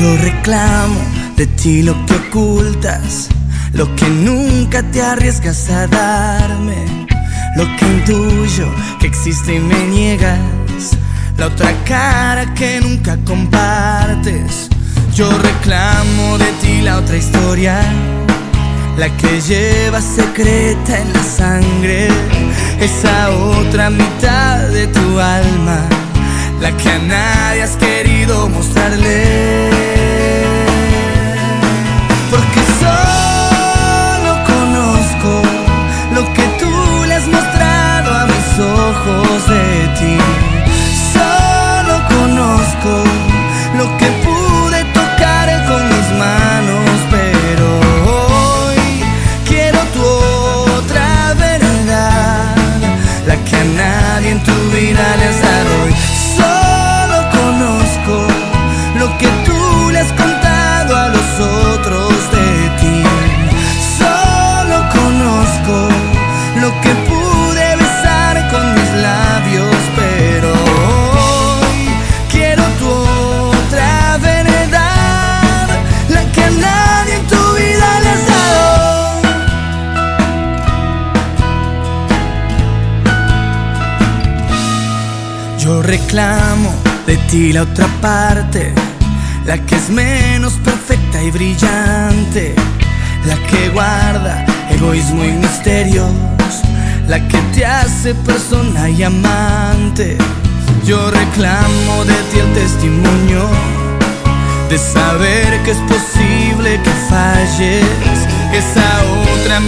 Yo reclamo de ti lo que ocultas, lo que nunca te arriesgas a darme, lo que intuyo que existe y me niegas, la otra cara que nunca compartes. Yo reclamo de ti la otra historia, la que llevas secreta en la sangre, esa otra mitad de tu alma, la que a nadie de Yo reclamo de ti la otra parte, la que es menos perfecta y brillante, la que guarda egoísmo y misterios, la que te hace persona y amante. Yo reclamo de ti el testimonio de saber que es posible que falles, esa otra